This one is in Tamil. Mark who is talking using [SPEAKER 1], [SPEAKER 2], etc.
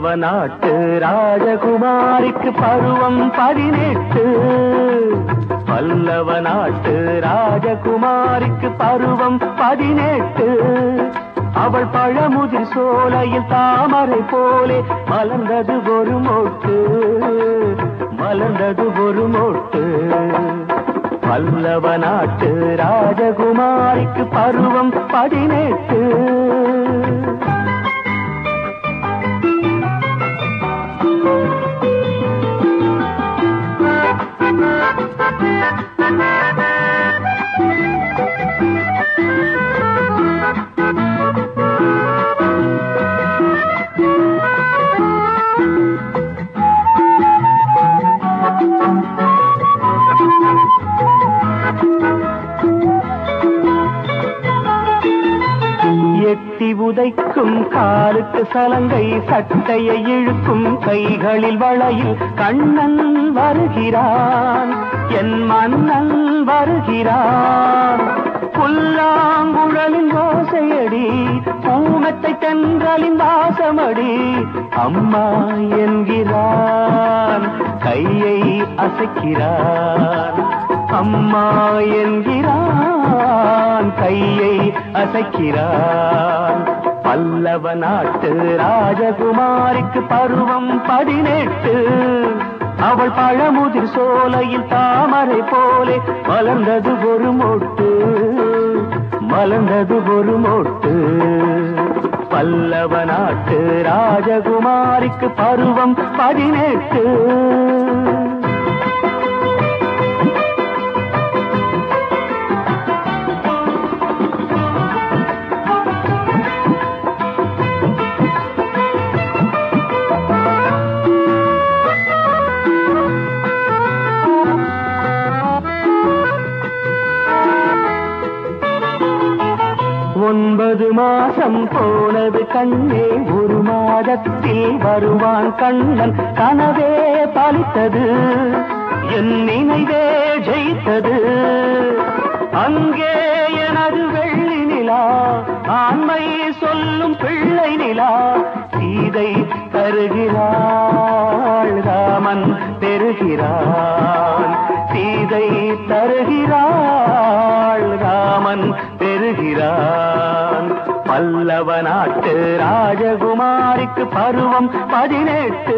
[SPEAKER 1] பல்லவ நாட்டு ராஜகுமாரிக்கு பருவம் பதினெட்டு. பல்லவ நாட்டு ராஜகுமாரிக்கு பருவம் பதினெட்டு. அவள் பழமுதிர் சோலையில் தாமரை போலே மலர்ந்தது ஒரு மொட்டு. மலர்ந்தது ஒரு மொட்டு. பல்லவ நாட்டு ராஜகுமாரிக்கு பருவம் பதினெட்டு. உதைக்கும் காலுக்கு சலங்கை சட்டையை இழுக்கும் கைகளில் வளையில் கண்ணன் வருகிறான் என் மன்னன் வருகிறான். புல்லாங்குழலின் ஓசையடி பூமத்தை தென்றலின் வாசமடி அம்மா என்கிறான் கையை அசைக்கிறான். அம்மா என்கிறான் கையை அசைக்கிறான். பல்லவ நாட்டு ராஜகுமாரிக்கு பருவம் பதினெட்டு. அவள் பழமுதிர் சோலையில் தாமரை போலே மலர்ந்தது ஒரு மொட்டு. மலர்ந்தது ஒரு மொட்டு. பல்லவ நாட்டு ராஜகுமாரிக்கு பருவம் பதினெட்டு. ஒன்பது மாசம் போனது கண்ணே ஒரு மாதத்தில் வருவான் கண்ணன். கனவே பலித்தது என் நினைவே ஜெயித்தது. அங்கே எனது வெள்ளி நிலா ஆண்மை சொல்லும் பிள்ளை நிலா சீதை தருகிறாள் ராமன் பெறுகிறான். சீதை தருகிறாள் ராமன் பெ வருகிறான் பல்லவ நாட்டு ராஜகுமாரிக்கு பருவம் பதினெட்டு.